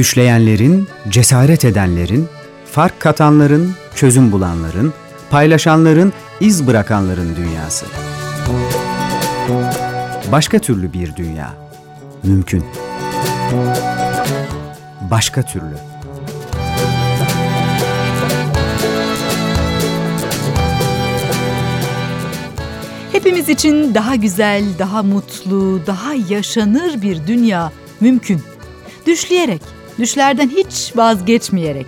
Düşleyenlerin, cesaret edenlerin, fark katanların, çözüm bulanların, paylaşanların, iz bırakanların dünyası. Başka türlü bir dünya. Mümkün. Başka türlü. Hepimiz için daha güzel, daha mutlu, daha yaşanır bir dünya mümkün. Düşleyerek, düşlerden hiç vazgeçmeyerek,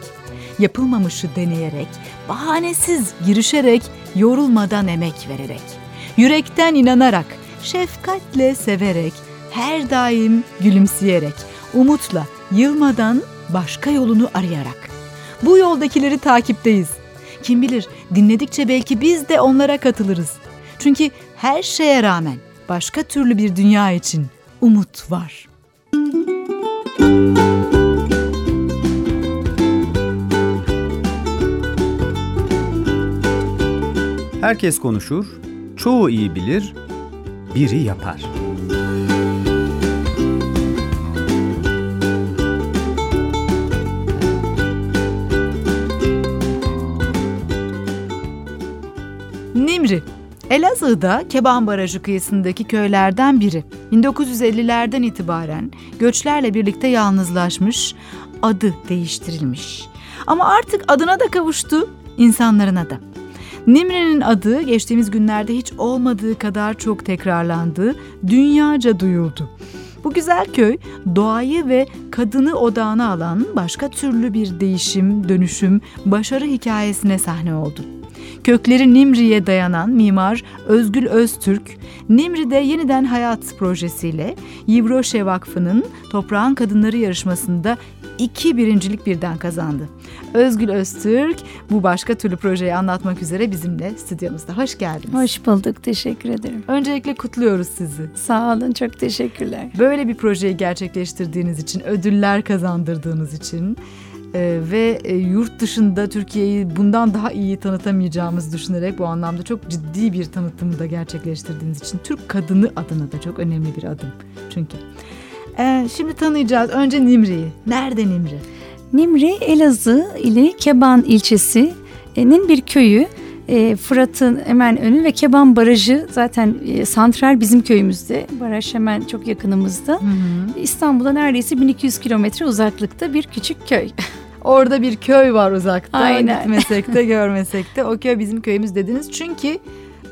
yapılmamışı deneyerek, bahanesiz girişerek, yorulmadan emek vererek, yürekten inanarak, şefkatle severek, her daim gülümseyerek, umutla, yılmadan başka yolunu arayarak. Bu yoldakileri takipteyiz. Kim bilir dinledikçe belki biz de onlara katılırız. Çünkü her şeye rağmen başka türlü bir dünya için umut var. Herkes konuşur, çoğu iyi bilir, biri yapar. Nimri Elazığ'da Keban Barajı kıyısındaki köylerden biri. 1950'lerden itibaren göçlerle birlikte yalnızlaşmış, adı değiştirilmiş. Ama artık adına da kavuştu, insanlarına da. Nimri'nin adı geçtiğimiz günlerde hiç olmadığı kadar çok tekrarlandı, dünyaca duyuldu. Bu güzel köy doğayı ve kadını odağına alan başka türlü bir değişim, dönüşüm, başarı hikayesine sahne oldu. Kökleri Nimri'ye dayanan mimar Özgül Öztürk, Nimri'de yeniden hayat projesiyle Yivroşe Vakfı'nın Toprağın Kadınları yarışmasında iki birincilik birden kazandı. Özgül Öztürk bu başka türlü projeyi anlatmak üzere bizimle stüdyomuzda. Hoş geldiniz. Hoş bulduk, teşekkür ederim. Öncelikle kutluyoruz sizi. Sağ olun, çok teşekkürler. Böyle bir projeyi gerçekleştirdiğiniz için, ödüller kazandırdığınız için ee, ve e, yurt dışında Türkiye'yi bundan daha iyi tanıtamayacağımızı düşünerek bu anlamda çok ciddi bir tanıtımı da gerçekleştirdiğiniz için Türk kadını adına da çok önemli bir adım çünkü. Ee, şimdi tanıyacağız önce Nimri'yi. Nerede Nimri? Nimri Elazığ ili Keban ilçesinin bir köyü. E, Fırat'ın hemen önü ve Keban Barajı zaten e, santral bizim köyümüzde. Baraj hemen çok yakınımızda. Hı hı. İstanbul'a neredeyse 1200 kilometre uzaklıkta bir küçük köy. Orada bir köy var uzakta. Aynen. Gitmesek de görmesek de o köy bizim köyümüz dediniz. Çünkü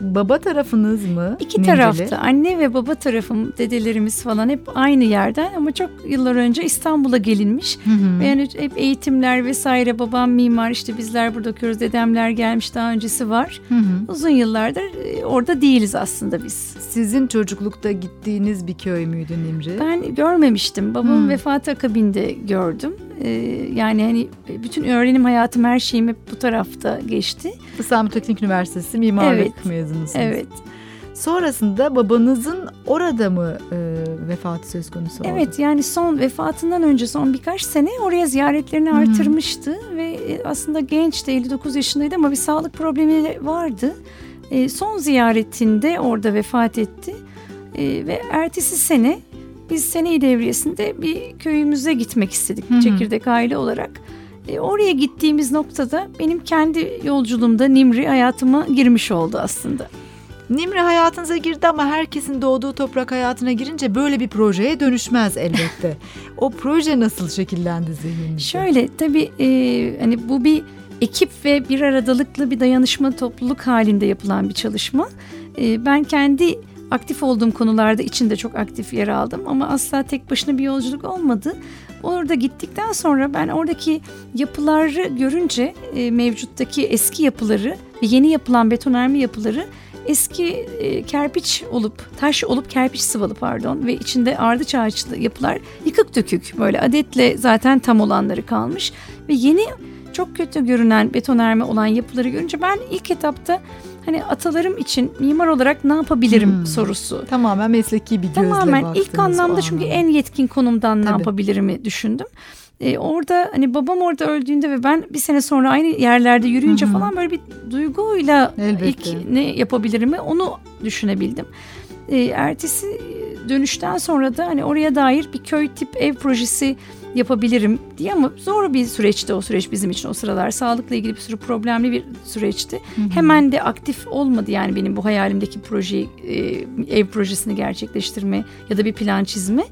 baba tarafınız mı? İki tarafta. Anne ve baba tarafım, dedelerimiz falan hep aynı yerden ama çok yıllar önce İstanbul'a gelinmiş. Hı hı. Yani hep eğitimler vesaire. Babam mimar işte bizler burada okuyoruz. Dedemler gelmiş daha öncesi var. Hı hı. Uzun yıllardır e, orada değiliz aslında biz. Sizin çocuklukta gittiğiniz bir köy müydü Nimri? Ben görmemiştim. Babamın hmm. vefatı akabinde gördüm. Ee, yani hani bütün öğrenim hayatım her şeyim hep bu tarafta geçti. İstanbul Teknik Üniversitesi mimarlık evet. mezunusunuz. Evet. Sonrasında babanızın orada mı e, vefatı söz konusu oldu? Evet yani son vefatından önce son birkaç sene oraya ziyaretlerini hmm. artırmıştı ve e, aslında gençti 59 yaşındaydı ama bir sağlık problemi vardı. E, son ziyaretinde orada vefat etti e, ve ertesi sene biz seneyi devriyesinde bir köyümüze gitmek istedik Hı-hı. çekirdek aile olarak. E, oraya gittiğimiz noktada benim kendi yolculuğumda Nimri hayatıma girmiş oldu aslında. Nimri hayatınıza girdi ama herkesin doğduğu toprak hayatına girince böyle bir projeye dönüşmez elbette. o proje nasıl şekillendi zihninizde? Şöyle tabii e, hani bu bir ekip ve bir aradalıklı bir dayanışma topluluk halinde yapılan bir çalışma. E, ben kendi aktif olduğum konularda içinde çok aktif yer aldım ama asla tek başına bir yolculuk olmadı. Orada gittikten sonra ben oradaki yapıları görünce e, mevcuttaki eski yapıları ve yeni yapılan betonarme yapıları eski e, kerpiç olup taş olup kerpiç sıvalı pardon ve içinde ardıç ağaçlı yapılar yıkık dökük böyle adetle zaten tam olanları kalmış ve yeni çok kötü görünen betonarme olan yapıları görünce ben ilk etapta hani atalarım için mimar olarak ne yapabilirim hmm. sorusu. Tamamen mesleki bir gözle Tamamen ilk anlamda çünkü en yetkin konumdan Tabii. ne yapabilirimi düşündüm. Ee, orada hani babam orada öldüğünde ve ben bir sene sonra aynı yerlerde yürüyünce hı falan böyle bir duyguyla Elbette. ilk ne yapabilirimi onu düşünebildim. Ee, ertesi dönüşten sonra da hani oraya dair bir köy tip ev projesi yapabilirim diye ama zor bir süreçti o süreç bizim için o sıralar. Sağlıkla ilgili bir sürü problemli bir süreçti. Hı hı. Hemen de aktif olmadı yani benim bu hayalimdeki projeyi, e, ev projesini gerçekleştirme ya da bir plan çizme.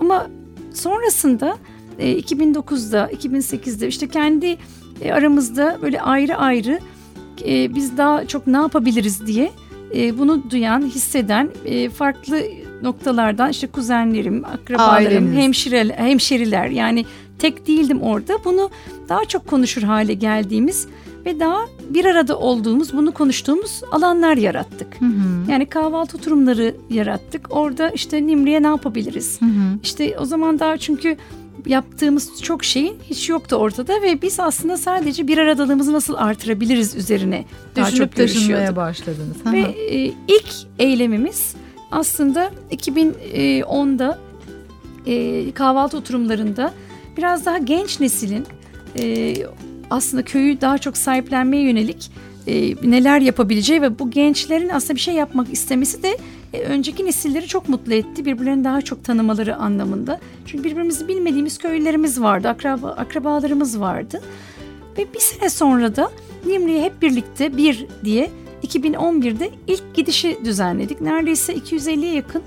Ama sonrasında e, 2009'da, 2008'de işte kendi e, aramızda böyle ayrı ayrı e, biz daha çok ne yapabiliriz diye e, bunu duyan, hisseden e, farklı noktalardan işte kuzenlerim, akrabalarım, Aileniz. hemşire, hemşeriler yani tek değildim orada. Bunu daha çok konuşur hale geldiğimiz ve daha bir arada olduğumuz, bunu konuştuğumuz alanlar yarattık. Hı hı. Yani kahvaltı oturumları yarattık. Orada işte Nimri'ye ne yapabiliriz? Hı hı. İşte o zaman daha çünkü yaptığımız çok şey hiç yoktu ortada ve biz aslında sadece bir aradalığımızı nasıl artırabiliriz üzerine daha Düşünüp çok taşınmaya başladınız. Ve e, ilk eylemimiz aslında 2010'da e, kahvaltı oturumlarında biraz daha genç neslin e, aslında köyü daha çok sahiplenmeye yönelik e, neler yapabileceği ve bu gençlerin aslında bir şey yapmak istemesi de e, önceki nesilleri çok mutlu etti. Birbirlerini daha çok tanımaları anlamında. Çünkü birbirimizi bilmediğimiz köylerimiz vardı, akraba, akrabalarımız vardı. Ve bir sene sonra da Nimri'ye hep birlikte bir diye 2011'de ilk gidişi düzenledik. Neredeyse 250'ye yakın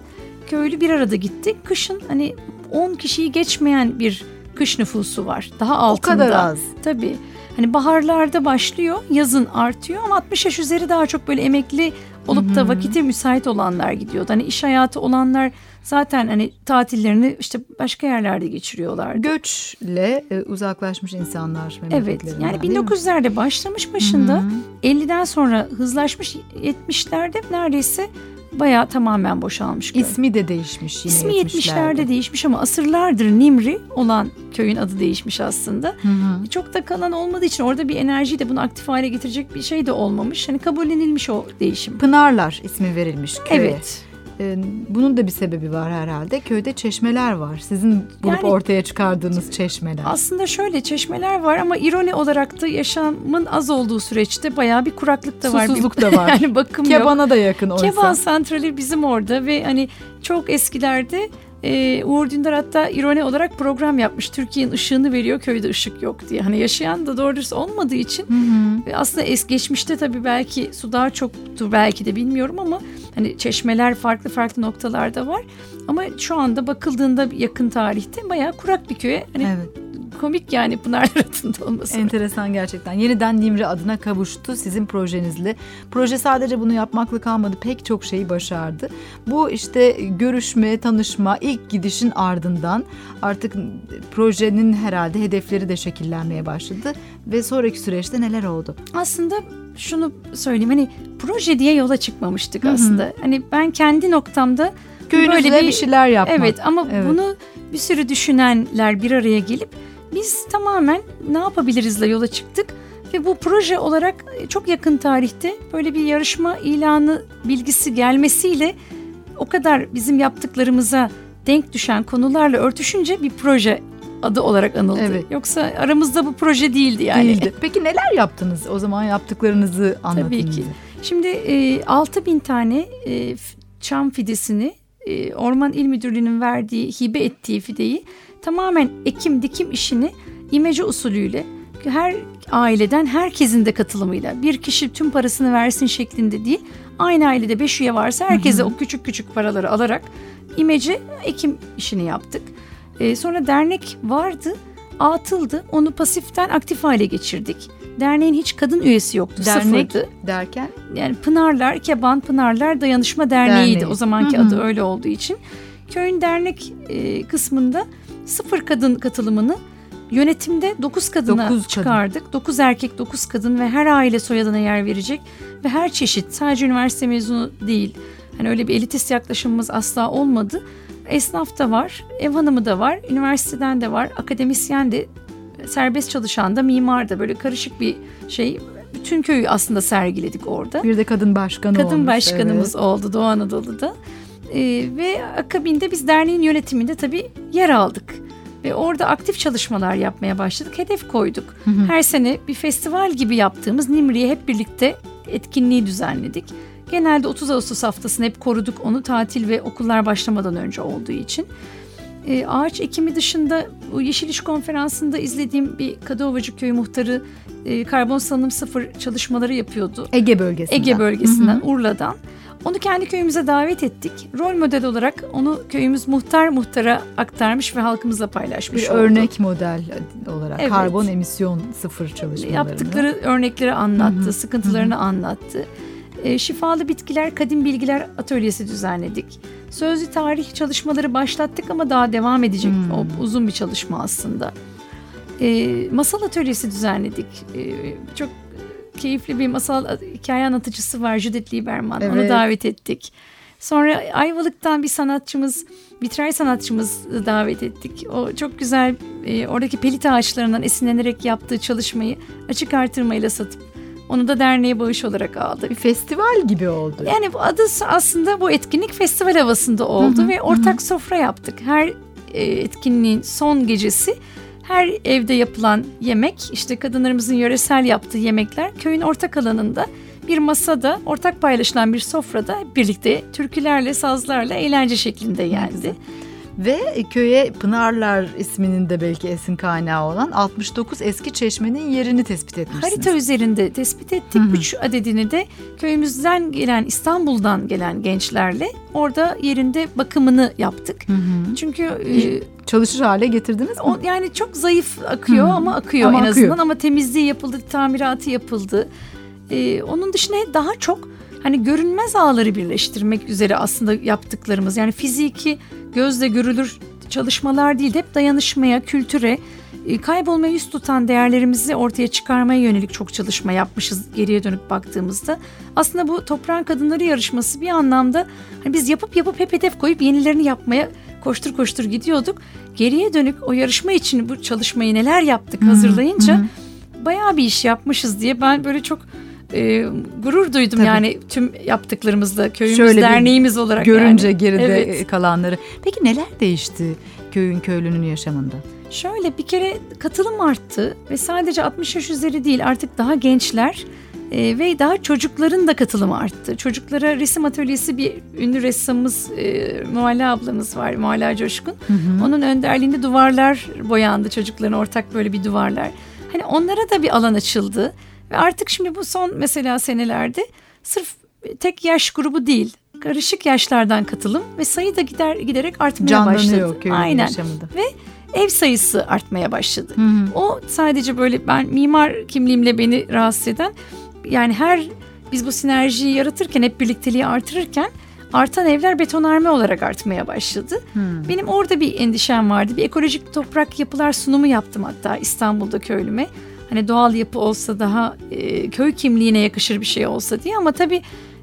köylü bir arada gitti. Kışın hani 10 kişiyi geçmeyen bir kış nüfusu var. Daha altında. O kadar az. Tabii. Hani baharlarda başlıyor, yazın artıyor ama 60 yaş üzeri daha çok böyle emekli olup da vakite müsait olanlar gidiyordu. Hani iş hayatı olanlar zaten hani tatillerini işte başka yerlerde geçiriyorlar. Göçle e, uzaklaşmış insanlar Evet yani 1900'lerde başlamış başında Hı-hı. 50'den sonra hızlaşmış 70'lerde neredeyse bayağı tamamen boşalmış köy. İsmi de değişmiş yine İsmi 70'lerde. 70'lerde değişmiş ama asırlardır Nimri olan köyün adı değişmiş aslında. Hı hı. Çok da kalan olmadığı için orada bir enerjiyi de bunu aktif hale getirecek bir şey de olmamış. Hani kabullenilmiş o değişim. Pınarlar ismi verilmiş köye. Evet. Ee, bunun da bir sebebi var herhalde. Köyde çeşmeler var. Sizin bulup yani, ortaya çıkardığınız çeşmeler. Aslında şöyle çeşmeler var ama ironi olarak da yaşamın az olduğu süreçte bayağı bir kuraklık da var. Susuzluk da var. yani bakım Kebana yok. da yakın oysa. Keban santrali bizim orada ve hani çok eskilerde e, Uğur Dündar hatta ironi olarak program yapmış. Türkiye'nin ışığını veriyor köyde ışık yok diye. Hani yaşayan da doğru dürüst olmadığı için hı hı. aslında es geçmişte tabii belki su daha çoktu belki de bilmiyorum ama hani çeşmeler farklı farklı noktalarda var. Ama şu anda bakıldığında yakın tarihte bayağı kurak bir köye. Hani evet komik yani Pınarlar adında olması. Enteresan gerçekten. Yeniden Nimri adına kavuştu sizin projenizle. Proje sadece bunu yapmakla kalmadı. Pek çok şeyi başardı. Bu işte görüşme, tanışma, ilk gidişin ardından artık projenin herhalde hedefleri de şekillenmeye başladı. Ve sonraki süreçte neler oldu? Aslında şunu söyleyeyim hani proje diye yola çıkmamıştık Hı-hı. aslında. Hani ben kendi noktamda Köyünüzle böyle bir, bir şeyler yapmak. Evet ama evet. bunu bir sürü düşünenler bir araya gelip biz tamamen ne yapabilirizle yola çıktık ve bu proje olarak çok yakın tarihte böyle bir yarışma ilanı bilgisi gelmesiyle o kadar bizim yaptıklarımıza denk düşen konularla örtüşünce bir proje adı olarak anıldı. Evet. Yoksa aramızda bu proje değildi yani. Değildi. Peki neler yaptınız? O zaman yaptıklarınızı anlatın. Tabii ki. Şimdi e, 6 bin tane e, çam fidesini e, Orman İl Müdürlüğü'nün verdiği, hibe ettiği fideyi tamamen ekim dikim işini imece usulüyle her aileden herkesin de katılımıyla bir kişi tüm parasını versin şeklinde değil aynı ailede beş üye varsa herkese o küçük küçük paraları alarak imece ekim işini yaptık. Ee, sonra dernek vardı atıldı onu pasiften aktif hale geçirdik. Derneğin hiç kadın üyesi yoktu. Dernek sıfırdı. derken? Yani Pınarlar, Keban Pınarlar Dayanışma Derneği'ydi Derneği. o zamanki Hı-hı. adı öyle olduğu için. Köyün dernek e, kısmında sıfır kadın katılımını yönetimde dokuz kadına dokuz çıkardık. Kadın. 9 erkek dokuz kadın ve her aile soyadına yer verecek ve her çeşit sadece üniversite mezunu değil. Hani öyle bir elitist yaklaşımımız asla olmadı. Esnaf da var, ev hanımı da var, üniversiteden de var, akademisyen de, serbest çalışan da, mimar da böyle karışık bir şey. Bütün köyü aslında sergiledik orada. Bir de kadın başkanı Kadın olmuş, başkanımız evet. oldu Doğu Anadolu'da. Ee, ve akabinde biz derneğin yönetiminde tabii yer aldık. Ve orada aktif çalışmalar yapmaya başladık. Hedef koyduk. Hı hı. Her sene bir festival gibi yaptığımız Nimri'ye hep birlikte etkinliği düzenledik. Genelde 30 Ağustos haftasını hep koruduk onu tatil ve okullar başlamadan önce olduğu için. E, ağaç ekimi dışında bu Yeşil İş Konferansı'nda izlediğim bir Kadıovacı Köyü muhtarı e, karbon salınım sıfır çalışmaları yapıyordu. Ege bölgesinden. Ege bölgesinden, hı hı. Urla'dan. Onu kendi köyümüze davet ettik. Rol model olarak onu köyümüz muhtar muhtara aktarmış ve halkımızla paylaşmış bir oldu. örnek model olarak evet. karbon emisyon sıfır çalışmalarını. Yaptıkları örnekleri anlattı, Hı-hı. sıkıntılarını Hı-hı. anlattı. E, şifalı Bitkiler Kadim Bilgiler Atölyesi düzenledik. Sözlü tarih çalışmaları başlattık ama daha devam edecek. Hmm. O uzun bir çalışma aslında. E, masal atölyesi düzenledik. E, çok keyifli bir masal hikaye anlatıcısı var Judith Lieberman. Evet. Onu davet ettik. Sonra Ayvalık'tan bir sanatçımız, vitray sanatçımız davet ettik. O çok güzel e, oradaki pelit ağaçlarından esinlenerek yaptığı çalışmayı açık artırmayla satıp onu da derneğe bağış olarak aldık. Bir festival gibi oldu. Yani bu adı aslında bu etkinlik festival havasında oldu hı hı, ve ortak hı. sofra yaptık. Her e, etkinliğin son gecesi her evde yapılan yemek işte kadınlarımızın yöresel yaptığı yemekler köyün ortak alanında bir masada ortak paylaşılan bir sofrada birlikte türkülerle sazlarla eğlence şeklinde yendi. Ve köye Pınarlar isminin de belki esin kaynağı olan 69 eski çeşmenin yerini tespit etmişsiniz. Harita üzerinde tespit ettik. Hı hı. Üç adedini de köyümüzden gelen İstanbul'dan gelen gençlerle orada yerinde bakımını yaptık. Hı hı. Çünkü e, çalışır hale getirdiniz mi? O, yani çok zayıf akıyor hı. ama akıyor ama en akıyor. azından ama temizliği yapıldı, tamiratı yapıldı. Ee, onun dışında daha çok hani görünmez ağları birleştirmek üzere aslında yaptıklarımız. Yani fiziki gözle görülür çalışmalar değil hep dayanışmaya, kültüre, e, kaybolmaya yüz tutan değerlerimizi ortaya çıkarmaya yönelik çok çalışma yapmışız geriye dönüp baktığımızda. Aslında bu toprağın kadınları yarışması bir anlamda hani biz yapıp yapıp hep hedef koyup yenilerini yapmaya koştur koştur gidiyorduk. Geriye dönük o yarışma için bu çalışmayı neler yaptık hazırlayınca bayağı bir iş yapmışız diye ben böyle çok e, gurur duydum Tabii. yani tüm yaptıklarımızda köyümüz Şöyle derneğimiz olarak. Görünce yani. geride evet. kalanları. Peki neler değişti köyün köylünün yaşamında? Şöyle bir kere katılım arttı ve sadece 60 yaş üzeri değil artık daha gençler e, ve daha çocukların da katılımı arttı. Çocuklara resim atölyesi bir ünlü ressamımız e, Mualla ablamız var Mualla Coşkun. Hı hı. Onun önderliğinde duvarlar boyandı çocukların ortak böyle bir duvarlar. Hani onlara da bir alan açıldı. Ve artık şimdi bu son mesela senelerde sırf tek yaş grubu değil karışık yaşlardan katılım ve sayı da gider giderek artmaya Canlanıyor başladı. Aynen. Yaşamında. Ve ev sayısı artmaya başladı. Hı hı. O sadece böyle ben mimar kimliğimle beni rahatsız eden yani her biz bu sinerjiyi yaratırken hep birlikteliği artırırken artan evler betonarme olarak artmaya başladı. Hmm. Benim orada bir endişem vardı. Bir ekolojik toprak yapılar sunumu yaptım hatta İstanbul'da köylüme hani doğal yapı olsa daha e, köy kimliğine yakışır bir şey olsa diye ama tabii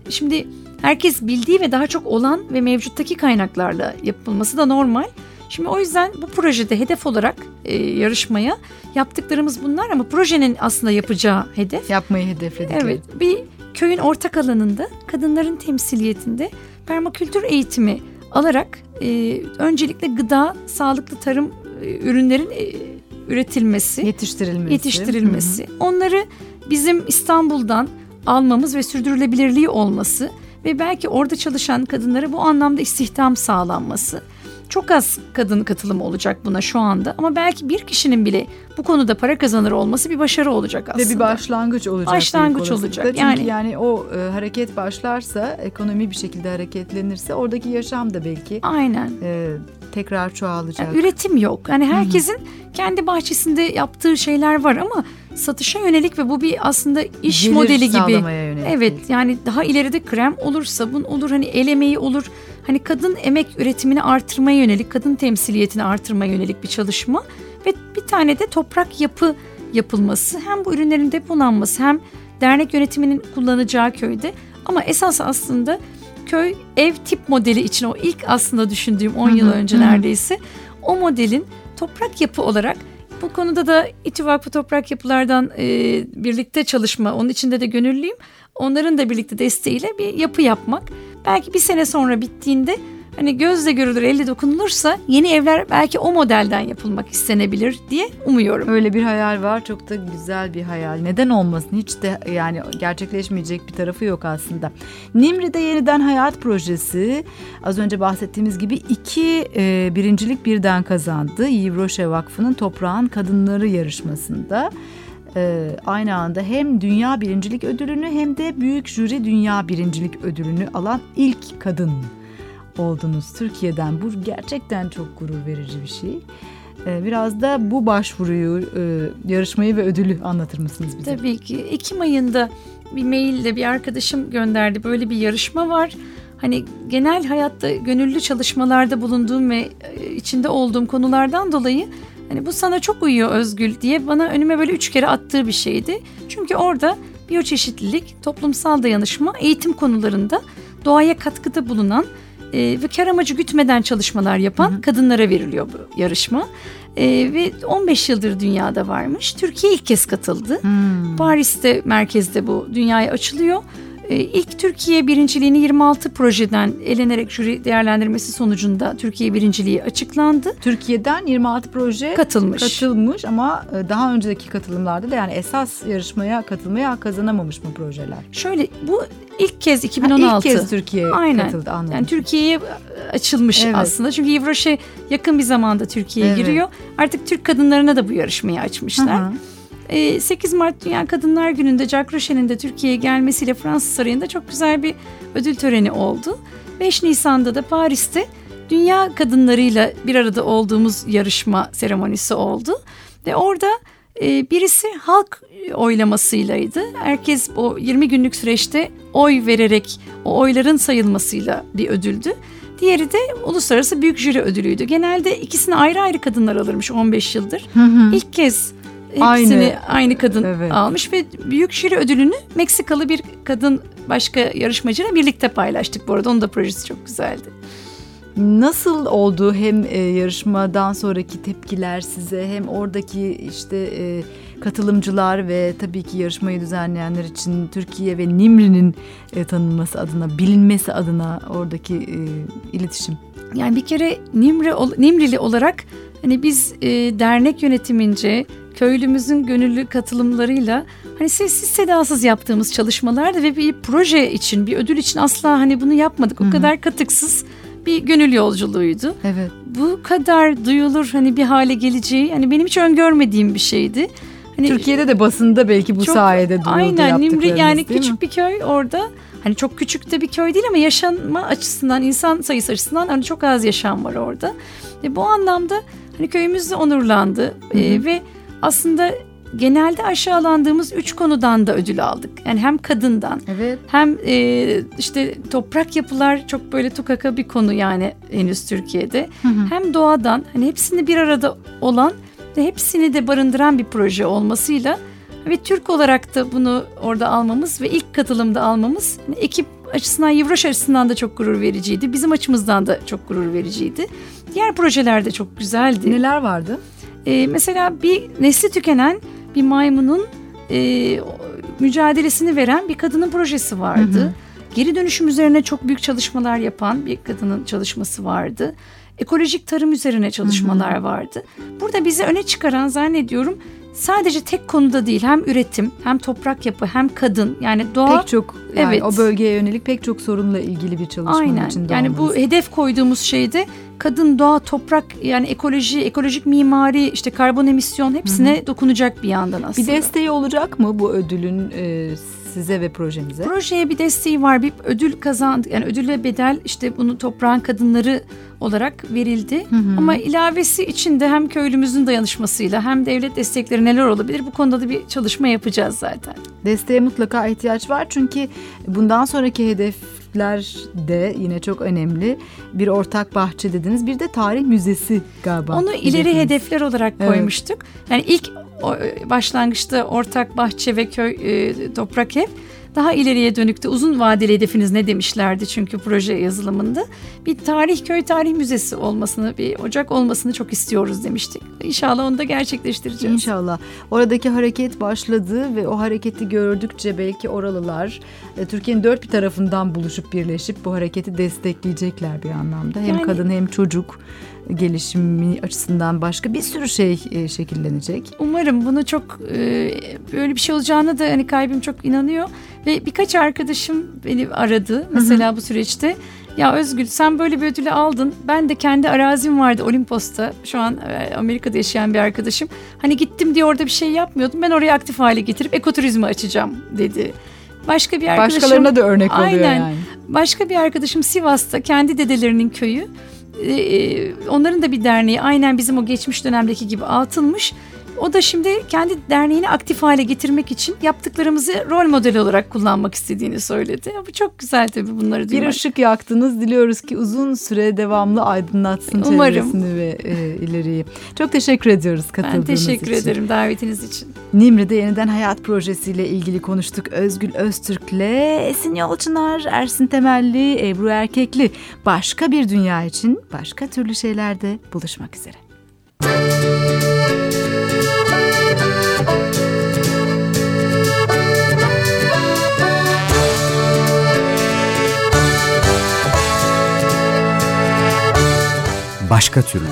şimdi herkes bildiği ve daha çok olan ve mevcuttaki kaynaklarla yapılması da normal. Şimdi o yüzden bu projede hedef olarak e, yarışmaya yaptıklarımız bunlar ama projenin aslında yapacağı hedef. Yapmayı hedefledik. Evet bir köyün ortak alanında kadınların temsiliyetinde permakültür eğitimi alarak e, öncelikle gıda, sağlıklı tarım e, ürünlerin e, üretilmesi, yetiştirilmesi, yetiştirilmesi. Hı hı. Onları bizim İstanbul'dan almamız ve sürdürülebilirliği olması ve belki orada çalışan kadınlara bu anlamda istihdam sağlanması. Çok az kadın katılımı olacak buna şu anda ama belki bir kişinin bile bu konuda para kazanır olması bir başarı olacak aslında. Ve bir başlangıç olacak. Başlangıç olacak. Çünkü yani yani o e, hareket başlarsa, ekonomi bir şekilde hareketlenirse oradaki yaşam da belki Aynen. E, tekrar çoğalacak. Yani üretim yok. Yani herkesin Hı-hı. kendi bahçesinde yaptığı şeyler var ama satışa yönelik ve bu bir aslında iş Gelir modeli gibi. Yönelik. Evet yani daha ileride krem olur, sabun olur, hani el emeği olur. Hani kadın emek üretimini artırmaya yönelik, kadın temsiliyetini artırmaya yönelik bir çalışma ve bir tane de toprak yapı yapılması. Hem bu ürünlerin depolanması hem dernek yönetiminin kullanacağı köyde ama esas aslında köy ev tip modeli için o ilk aslında düşündüğüm 10 yıl önce neredeyse o modelin toprak yapı olarak bu konuda da İTÜ Vakfı Toprak Yapılardan e, birlikte çalışma, onun içinde de gönüllüyüm. Onların da birlikte desteğiyle bir yapı yapmak. Belki bir sene sonra bittiğinde hani gözle görülür, elle dokunulursa yeni evler belki o modelden yapılmak istenebilir diye umuyorum. Öyle bir hayal var. Çok da güzel bir hayal. Neden olmasın? Hiç de yani gerçekleşmeyecek bir tarafı yok aslında. Nimri'de yeniden hayat projesi az önce bahsettiğimiz gibi iki e, birincilik birden kazandı. Yivroşe Vakfı'nın Toprağın Kadınları yarışmasında e, aynı anda hem dünya birincilik ödülünü hem de büyük jüri dünya birincilik ödülünü alan ilk kadın oldunuz Türkiye'den. Bu gerçekten çok gurur verici bir şey. E, biraz da bu başvuruyu, e, yarışmayı ve ödülü anlatır mısınız bize? Tabii ki. Ekim ayında bir maille bir arkadaşım gönderdi. Böyle bir yarışma var. Hani genel hayatta gönüllü çalışmalarda bulunduğum ve e, içinde olduğum konulardan dolayı Hani bu sana çok uyuyor Özgül diye bana önüme böyle üç kere attığı bir şeydi. Çünkü orada biyoçeşitlilik, toplumsal dayanışma, eğitim konularında doğaya katkıda bulunan e, ve kar amacı gütmeden çalışmalar yapan hı hı. kadınlara veriliyor bu yarışma. E, ve 15 yıldır dünyada varmış. Türkiye ilk kez katıldı. Hmm. Paris'te merkezde bu dünyaya açılıyor. E, ilk Türkiye birinciliğini 26 projeden elenerek jüri değerlendirmesi sonucunda Türkiye birinciliği açıklandı. Türkiye'den 26 proje katılmış. Katılmış ama e, daha önceki katılımlarda da yani esas yarışmaya katılmaya kazanamamış mı projeler? Şöyle bu ilk kez 2016. Ha, ilk kez Türkiye Aynen. katıldı anladım. Yani Türkiye'ye açılmış evet. aslında. Çünkü Yivroşe yakın bir zamanda Türkiye'ye evet. giriyor. Artık Türk kadınlarına da bu yarışmayı açmışlar. Hı hı. 8 ee, Mart Dünya Kadınlar Günü'nde Jack Roche'nin de Türkiye'ye gelmesiyle Fransız Sarayı'nda çok güzel bir ödül töreni oldu. 5 Nisan'da da Paris'te dünya kadınlarıyla bir arada olduğumuz yarışma seremonisi oldu. Ve orada e, birisi halk oylamasıylaydı. Herkes o 20 günlük süreçte oy vererek o oyların sayılmasıyla bir ödüldü. Diğeri de uluslararası büyük jüri ödülüydü. Genelde ikisini ayrı ayrı kadınlar alırmış 15 yıldır. Hı hı. İlk kez Hepsini aynı, aynı kadın evet. almış ve büyük şiir ödülünü Meksikalı bir kadın başka yarışmacıyla birlikte paylaştık bu arada. Onun da projesi çok güzeldi. Nasıl oldu hem e, yarışmadan sonraki tepkiler size hem oradaki işte e, katılımcılar ve tabii ki yarışmayı düzenleyenler için Türkiye ve Nimri'nin e, tanınması adına, bilinmesi adına oradaki iletişim? Yani bir kere Nimri Nimrili olarak hani biz dernek yönetimince köylümüzün gönüllü katılımlarıyla hani sessiz sedasız yaptığımız çalışmalardı ve bir proje için bir ödül için asla hani bunu yapmadık. O Hı-hı. kadar katıksız bir gönül yolculuğuydu. Evet. Bu kadar duyulur hani bir hale geleceği hani benim hiç öngörmediğim bir şeydi. Hani Türkiye'de de basında belki bu çok, sayede duyuldu Aynen Nimri yani küçük mi? bir köy orada. Hani çok küçük de bir köy değil ama yaşanma açısından, insan sayısı açısından hani çok az yaşam var orada. Ve bu anlamda hani köyümüz de onurlandı. Ee, ve aslında genelde aşağılandığımız üç konudan da ödül aldık. Yani hem kadından evet. hem e, işte toprak yapılar çok böyle tukaka bir konu yani henüz Türkiye'de. Hı hı. Hem doğadan hani hepsini bir arada olan ve hepsini de barındıran bir proje olmasıyla ve Türk olarak da bunu orada almamız ve ilk katılımda almamız hani ekip açısından Yivroş açısından da çok gurur vericiydi. Bizim açımızdan da çok gurur vericiydi. Diğer projeler de çok güzeldi. Neler vardı? E, mesela bir nesli tükenen bir maymunun e, mücadelesini veren bir kadının projesi vardı. Hı hı. Geri dönüşüm üzerine çok büyük çalışmalar yapan bir kadının çalışması vardı. Ekolojik tarım üzerine çalışmalar hı hı. vardı. Burada bizi öne çıkaran zannediyorum sadece tek konuda değil hem üretim hem toprak yapı hem kadın yani doğa pek çok yani evet. o bölgeye yönelik pek çok sorunla ilgili bir çalışmanın Aynen. içinde Yani olmanız. bu hedef koyduğumuz şeyde kadın doğa toprak yani ekoloji ekolojik mimari işte karbon emisyon hepsine Hı-hı. dokunacak bir yandan aslında. Bir desteği olacak mı bu ödülün e, size ve projenize? Projeye bir desteği var. Bir ödül kazandı. Yani ödülle bedel işte bunu toprağın kadınları olarak verildi. Hı hı. Ama ilavesi içinde hem köylümüzün dayanışmasıyla hem devlet destekleri neler olabilir bu konuda da bir çalışma yapacağız zaten. Desteğe mutlaka ihtiyaç var çünkü bundan sonraki hedef de yine çok önemli. Bir ortak bahçe dediniz. Bir de tarih müzesi galiba. Onu ileri hedefler olarak koymuştuk. Evet. Yani ilk başlangıçta ortak bahçe ve köy e, toprak ev. Daha ileriye dönük de uzun vadeli hedefiniz ne demişlerdi çünkü proje yazılımında. Bir tarih köy tarih müzesi olmasını, bir ocak olmasını çok istiyoruz demiştik. İnşallah onu da gerçekleştireceğiz. İnşallah. Oradaki hareket başladı ve o hareketi gördükçe belki oralılar e, Türkiye'nin dört bir tarafından buluşup birleşip bu hareketi destekleyecekler bir anlamda. Hem Yani- kadın hem çocuk gelişimi açısından başka bir sürü şey e, şekillenecek. Umarım bunu çok e, böyle bir şey olacağına da hani kalbim çok inanıyor ve birkaç arkadaşım beni aradı mesela bu süreçte. Ya Özgül sen böyle bir ödülü aldın. Ben de kendi arazim vardı Olimpos'ta. Şu an e, Amerika'da yaşayan bir arkadaşım. Hani gittim diye orada bir şey yapmıyordum. Ben orayı aktif hale getirip ekoturizmi açacağım dedi. Başka bir arkadaşım Başkalarına da örnek oluyor Aynen. yani. Başka bir arkadaşım Sivas'ta kendi dedelerinin köyü. Ee, onların da bir derneği aynen bizim o geçmiş dönemdeki gibi atılmış. O da şimdi kendi derneğini aktif hale getirmek için yaptıklarımızı rol model olarak kullanmak istediğini söyledi. Bu çok güzel tabii bunları Bir duymak. ışık yaktınız. Diliyoruz ki uzun süre devamlı aydınlatsın Umarım. çevresini ve e, ileriyi. Çok teşekkür ediyoruz Ben katıldığınız teşekkür için. ederim davetiniz için. Nimri'de Yeniden Hayat projesiyle ilgili konuştuk. Özgül Öztürk'le Esin Yolçınar, Ersin Temelli, Ebru Erkekli. Başka bir dünya için başka türlü şeylerde buluşmak üzere. Başka türlü.